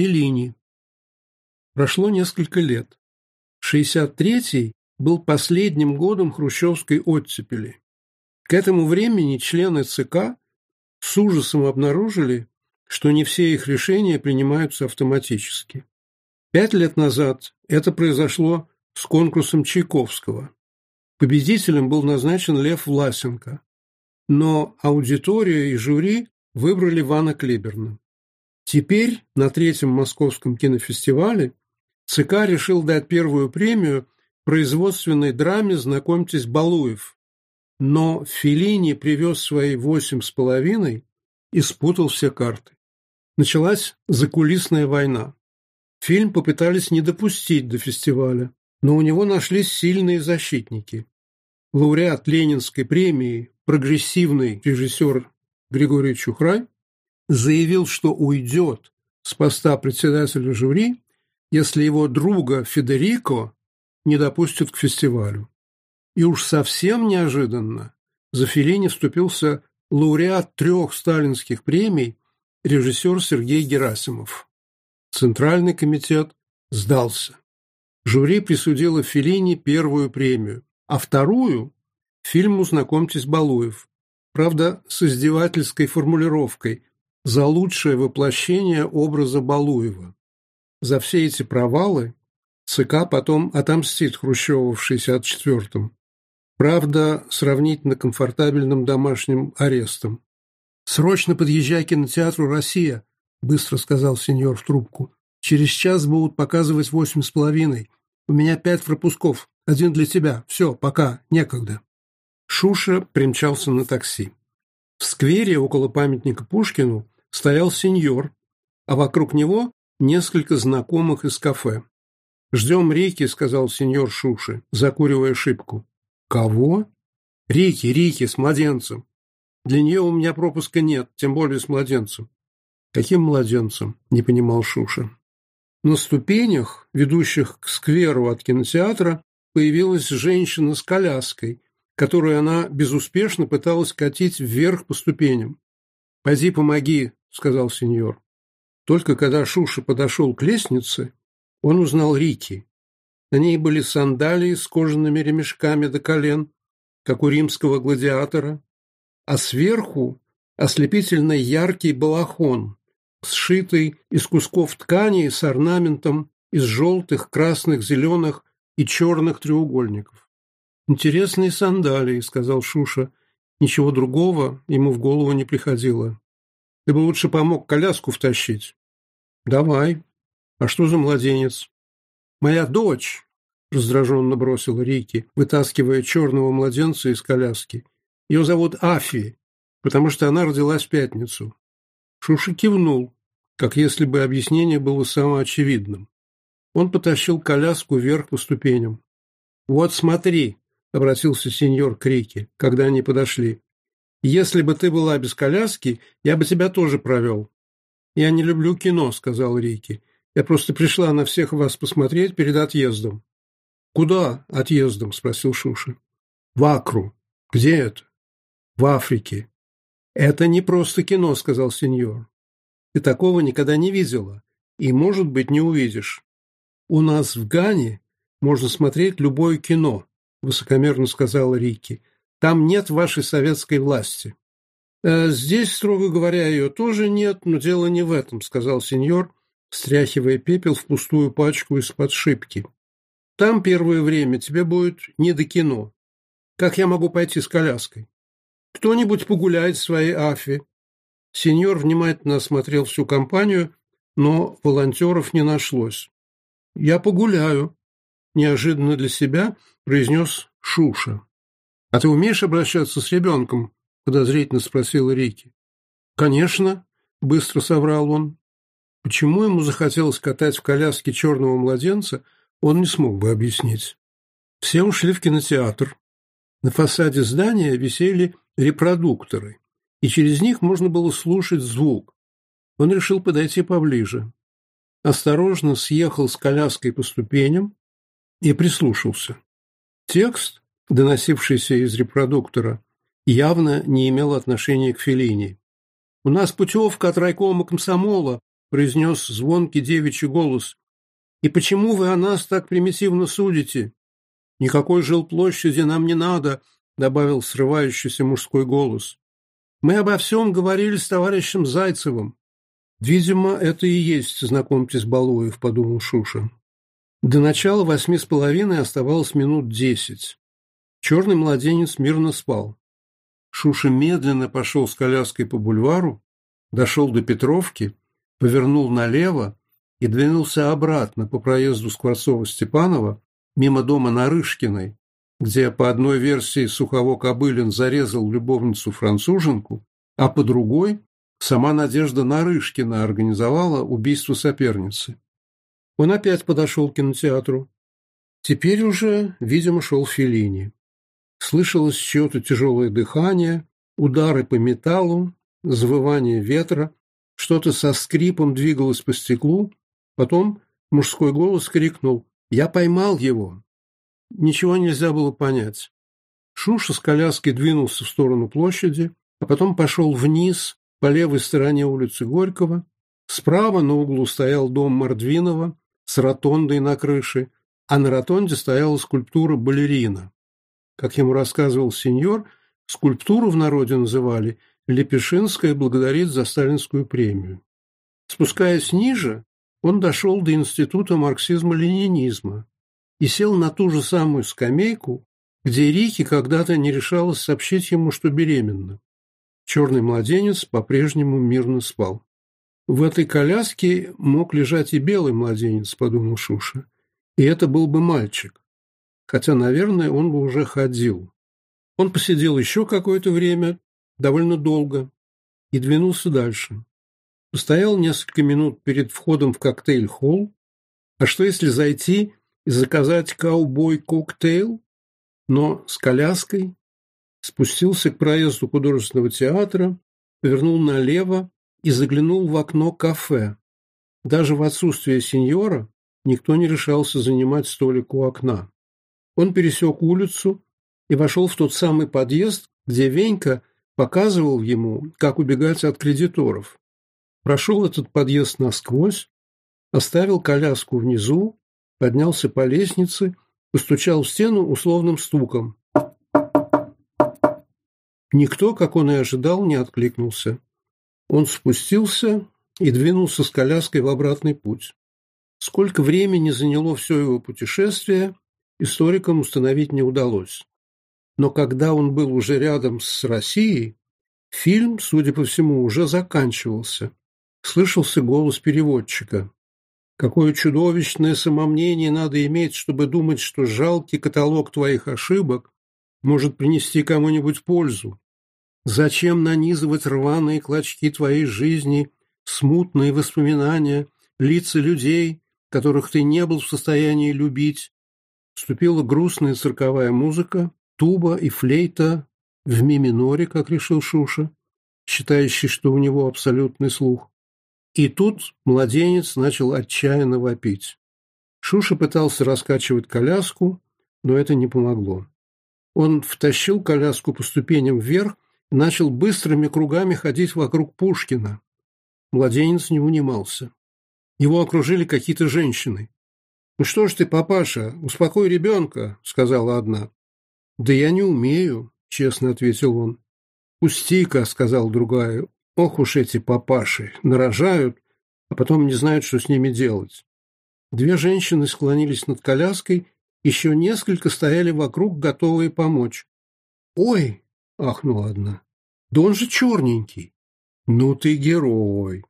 Феллини. Прошло несколько лет. 63-й был последним годом хрущевской оттепели. К этому времени члены ЦК с ужасом обнаружили, что не все их решения принимаются автоматически. Пять лет назад это произошло с конкурсом Чайковского. Победителем был назначен Лев Власенко, но аудитория и жюри выбрали Вана Клиберна. Теперь на третьем московском кинофестивале ЦК решил дать первую премию производственной драме «Знакомьтесь, Балуев». Но Филини привез свои восемь с половиной и спутал все карты. Началась закулисная война. Фильм попытались не допустить до фестиваля, но у него нашлись сильные защитники. Лауреат Ленинской премии, прогрессивный режиссер Григорий Чухрай, заявил, что уйдет с поста председателя жюри, если его друга Федерико не допустят к фестивалю. И уж совсем неожиданно за Феллини вступился лауреат трех сталинских премий режиссер Сергей Герасимов. Центральный комитет сдался. Жюри присудило Феллини первую премию, а вторую – фильму «Знакомьтесь, Балуев». Правда, с издевательской формулировкой за лучшее воплощение образа Балуева. За все эти провалы ЦК потом отомстит Хрущеву в 64-м. Правда, сравнительно комфортабельным домашним арестом. «Срочно подъезжай к кинотеатру «Россия», — быстро сказал сеньор в трубку. «Через час будут показывать восемь с половиной. У меня пять пропусков. Один для тебя. Все, пока. Некогда». Шуша примчался на такси. В сквере около памятника Пушкину стоял сеньор, а вокруг него несколько знакомых из кафе. «Ждем Рики», — сказал сеньор Шуши, закуривая шибку. «Кого?» «Рики, Рики, с младенцем». «Для нее у меня пропуска нет, тем более с младенцем». «Каким младенцем?» — не понимал Шуша. На ступенях, ведущих к скверу от кинотеатра, появилась женщина с коляской, которую она безуспешно пыталась катить вверх по ступеням. «Поди, помоги», — сказал сеньор. Только когда Шуша подошел к лестнице, он узнал Рики. На ней были сандалии с кожаными ремешками до колен, как у римского гладиатора, а сверху ослепительно яркий балахон, сшитый из кусков ткани с орнаментом из желтых, красных, зеленых и черных треугольников. «Интересные сандалии», — сказал Шуша. Ничего другого ему в голову не приходило. «Ты бы лучше помог коляску втащить». «Давай. А что за младенец?» «Моя дочь», — раздраженно бросил Рики, вытаскивая черного младенца из коляски. «Ее зовут Афи, потому что она родилась в пятницу». Шуша кивнул, как если бы объяснение было самоочевидным. Он потащил коляску вверх по ступеням. «Вот смотри», — обратился сеньор к Рике, когда они подошли. «Если бы ты была без коляски, я бы тебя тоже провел». «Я не люблю кино», — сказал Рики. «Я просто пришла на всех вас посмотреть перед отъездом». «Куда отъездом?» — спросил Шуша. «В Акру. Где это?» «В Африке». «Это не просто кино», — сказал сеньор. «Ты такого никогда не видела и, может быть, не увидишь. У нас в Гане можно смотреть любое кино, — высокомерно сказала Рики. «Там нет вашей советской власти». Э, «Здесь, строго говоря, ее тоже нет, но дело не в этом», — сказал сеньор, стряхивая пепел в пустую пачку из-под шибки. «Там первое время тебе будет не до кино. Как я могу пойти с коляской? Кто-нибудь погуляет в своей афе?» Сеньор внимательно осмотрел всю компанию, но волонтеров не нашлось. «Я погуляю», — неожиданно для себя произнес Шуша. «А ты умеешь обращаться с ребенком?» — подозрительно спросила Рики. «Конечно», — быстро соврал он. Почему ему захотелось катать в коляске черного младенца, он не смог бы объяснить. Все ушли в кинотеатр. На фасаде здания висели репродукторы, и через них можно было слушать звук. Он решил подойти поближе. Осторожно съехал с коляской по ступеням и прислушался. Текст, доносившийся из репродуктора, явно не имел отношения к Феллини. «У нас путевка от райкома комсомола», – произнес звонкий девичий голос. «И почему вы о нас так примитивно судите?» «Никакой жилплощади нам не надо», – добавил срывающийся мужской голос. «Мы обо всем говорили с товарищем Зайцевым». «Видимо, это и есть, знакомьтесь, Балуев», – подумал Шушин. До начала восьми с половиной оставалось минут десять. Черный младенец мирно спал. Шуша медленно пошел с коляской по бульвару, дошел до Петровки, повернул налево и двинулся обратно по проезду Скворцова-Степанова мимо дома Нарышкиной, где, по одной версии, Сухово-Кобылин зарезал любовницу-француженку, а по другой сама Надежда Нарышкина организовала убийство соперницы. Он опять подошел к кинотеатру. Теперь уже, видимо, шел Феллини. Слышалось чье-то тяжелое дыхание, удары по металлу, завывание ветра, что-то со скрипом двигалось по стеклу, потом мужской голос крикнул «Я поймал его!». Ничего нельзя было понять. Шуша с коляски двинулся в сторону площади, а потом пошел вниз по левой стороне улицы Горького. Справа на углу стоял дом Мордвинова, с ротондой на крыше, а на ротонде стояла скульптура балерина. Как ему рассказывал сеньор, скульптуру в народе называли «Лепешинская благодарит за сталинскую премию». Спускаясь ниже, он дошел до Института марксизма-ленинизма и сел на ту же самую скамейку, где Рики когда-то не решалась сообщить ему, что беременна. Черный младенец по-прежнему мирно спал. «В этой коляске мог лежать и белый младенец», — подумал Шуша. «И это был бы мальчик. Хотя, наверное, он бы уже ходил». Он посидел еще какое-то время, довольно долго, и двинулся дальше. Постоял несколько минут перед входом в коктейль-холл. А что, если зайти и заказать «Ковбой-коктейль», но с коляской? Спустился к проезду художественного театра, повернул налево и заглянул в окно кафе. Даже в отсутствие сеньора никто не решался занимать столик у окна. Он пересек улицу и вошел в тот самый подъезд, где Венька показывал ему, как убегать от кредиторов. Прошел этот подъезд насквозь, оставил коляску внизу, поднялся по лестнице, постучал в стену условным стуком. Никто, как он и ожидал, не откликнулся. Он спустился и двинулся с коляской в обратный путь. Сколько времени заняло все его путешествие, историкам установить не удалось. Но когда он был уже рядом с Россией, фильм, судя по всему, уже заканчивался. Слышался голос переводчика. Какое чудовищное самомнение надо иметь, чтобы думать, что жалкий каталог твоих ошибок может принести кому-нибудь пользу. Зачем нанизывать рваные клочки твоей жизни, смутные воспоминания, лица людей, которых ты не был в состоянии любить? Вступила грустная цирковая музыка, туба и флейта в ми-миноре, как решил Шуша, считающий, что у него абсолютный слух. И тут младенец начал отчаянно вопить. Шуша пытался раскачивать коляску, но это не помогло. Он втащил коляску по ступеням вверх, начал быстрыми кругами ходить вокруг Пушкина. Младенец не унимался. Его окружили какие-то женщины. «Ну что ж ты, папаша, успокой ребенка», — сказала одна. «Да я не умею», — честно ответил он. «Пусти-ка», — сказала другая. «Ох уж эти папаши, нарожают, а потом не знают, что с ними делать». Две женщины склонились над коляской, еще несколько стояли вокруг, готовые помочь. «Ой!» — ахнула одна. «Да он же черненький!» «Ну ты герой!»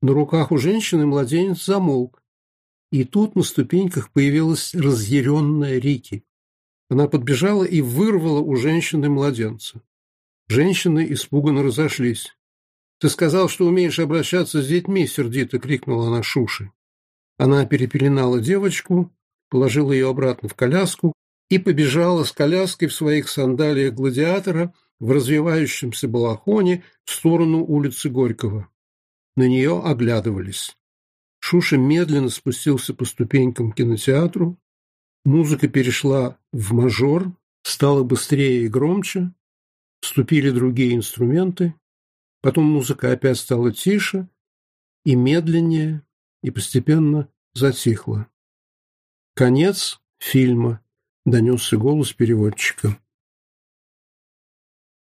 На руках у женщины младенец замолк. И тут на ступеньках появилась разъяренная Рики. Она подбежала и вырвала у женщины младенца. Женщины испуганно разошлись. «Ты сказал, что умеешь обращаться с детьми!» — сердито крикнула она Шуши. Она перепеленала девочку, положила ее обратно в коляску, и побежала с коляской в своих сандалиях гладиатора в развивающемся балахоне в сторону улицы Горького. На нее оглядывались. Шуша медленно спустился по ступенькам к кинотеатру. Музыка перешла в мажор, стала быстрее и громче. Вступили другие инструменты. Потом музыка опять стала тише и медленнее, и постепенно затихла. Конец фильма — донесся голос переводчика.